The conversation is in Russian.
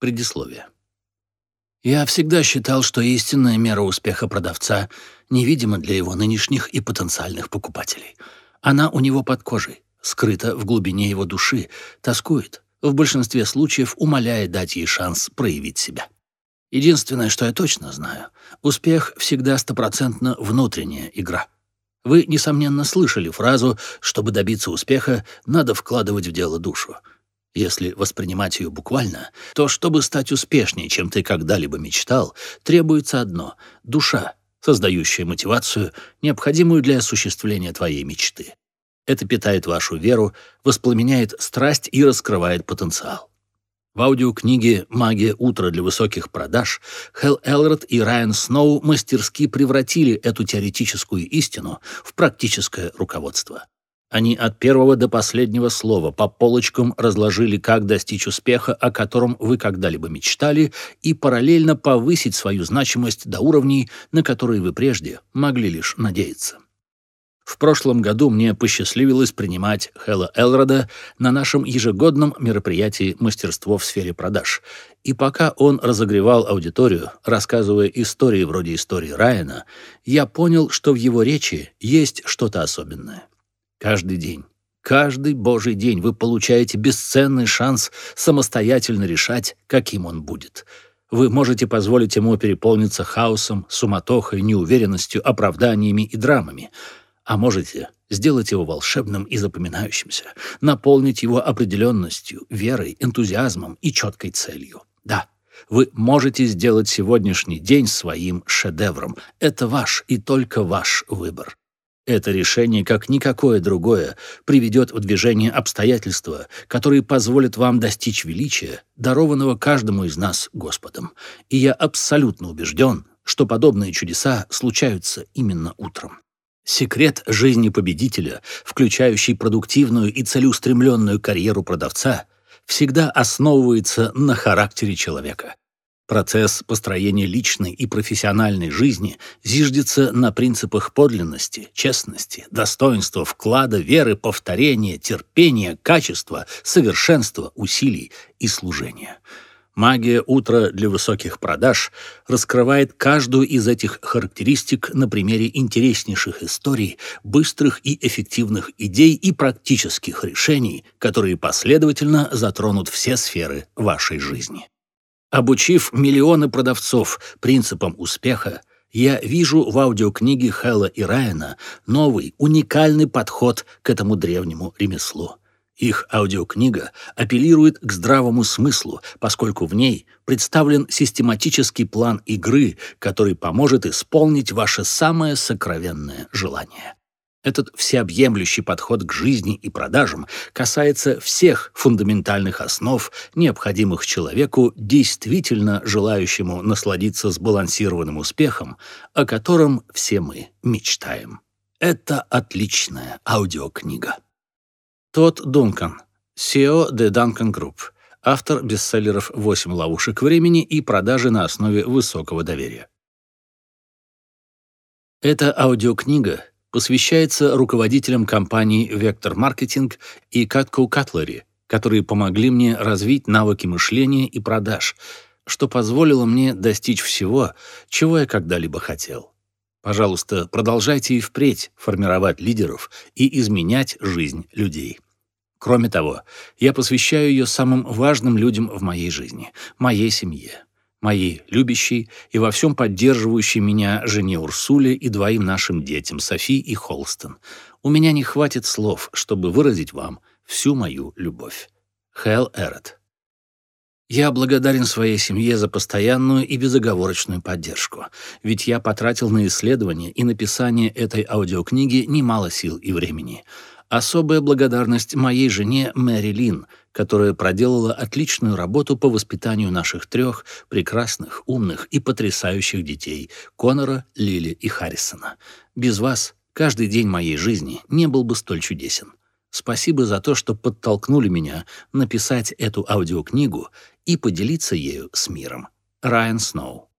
Предисловие. Я всегда считал, что истинная мера успеха продавца невидима для его нынешних и потенциальных покупателей. Она у него под кожей, скрыта в глубине его души, тоскует, в большинстве случаев умоляя дать ей шанс проявить себя. Единственное, что я точно знаю, успех всегда стопроцентно внутренняя игра. Вы, несомненно, слышали фразу «чтобы добиться успеха, надо вкладывать в дело душу». Если воспринимать ее буквально, то чтобы стать успешнее, чем ты когда-либо мечтал, требуется одно — душа, создающая мотивацию, необходимую для осуществления твоей мечты. Это питает вашу веру, воспламеняет страсть и раскрывает потенциал. В аудиокниге «Магия утра для высоких продаж» Хелл Элрод и Райан Сноу мастерски превратили эту теоретическую истину в практическое руководство. Они от первого до последнего слова по полочкам разложили, как достичь успеха, о котором вы когда-либо мечтали, и параллельно повысить свою значимость до уровней, на которые вы прежде могли лишь надеяться. В прошлом году мне посчастливилось принимать Хэлла Элрода на нашем ежегодном мероприятии «Мастерство в сфере продаж». И пока он разогревал аудиторию, рассказывая истории вроде истории Райана, я понял, что в его речи есть что-то особенное. Каждый день, каждый божий день вы получаете бесценный шанс самостоятельно решать, каким он будет. Вы можете позволить ему переполниться хаосом, суматохой, неуверенностью, оправданиями и драмами. А можете сделать его волшебным и запоминающимся, наполнить его определенностью, верой, энтузиазмом и четкой целью. Да, вы можете сделать сегодняшний день своим шедевром. Это ваш и только ваш выбор. Это решение, как никакое другое, приведет в движение обстоятельства, которые позволят вам достичь величия, дарованного каждому из нас Господом. И я абсолютно убежден, что подобные чудеса случаются именно утром. Секрет жизни победителя, включающий продуктивную и целеустремленную карьеру продавца, всегда основывается на характере человека. Процесс построения личной и профессиональной жизни зиждется на принципах подлинности, честности, достоинства, вклада, веры, повторения, терпения, качества, совершенства, усилий и служения. Магия утра для высоких продаж раскрывает каждую из этих характеристик на примере интереснейших историй, быстрых и эффективных идей и практических решений, которые последовательно затронут все сферы вашей жизни. Обучив миллионы продавцов принципам успеха, я вижу в аудиокниге Хэлла и Райана новый, уникальный подход к этому древнему ремеслу. Их аудиокнига апеллирует к здравому смыслу, поскольку в ней представлен систематический план игры, который поможет исполнить ваше самое сокровенное желание. Этот всеобъемлющий подход к жизни и продажам касается всех фундаментальных основ, необходимых человеку, действительно желающему насладиться сбалансированным успехом, о котором все мы мечтаем. Это отличная аудиокнига. Тот Дункан, SEO The Duncan Group, автор бестселлеров «8 ловушек времени» и «Продажи на основе высокого доверия». Эта аудиокнига посвящается руководителям компаний Vector Marketing и Cutco Cutlery, которые помогли мне развить навыки мышления и продаж, что позволило мне достичь всего, чего я когда-либо хотел. Пожалуйста, продолжайте и впредь формировать лидеров и изменять жизнь людей. Кроме того, я посвящаю ее самым важным людям в моей жизни, моей семье моей любящей и во всем поддерживающей меня жене Урсуле и двоим нашим детям, Софи и Холстон. У меня не хватит слов, чтобы выразить вам всю мою любовь. Хэл Эрот. Я благодарен своей семье за постоянную и безоговорочную поддержку, ведь я потратил на исследование и написание этой аудиокниги немало сил и времени. Особая благодарность моей жене Мэри Лин — которая проделала отличную работу по воспитанию наших трех прекрасных, умных и потрясающих детей — Конора, Лили и Харрисона. Без вас каждый день моей жизни не был бы столь чудесен. Спасибо за то, что подтолкнули меня написать эту аудиокнигу и поделиться ею с миром. Райан Сноу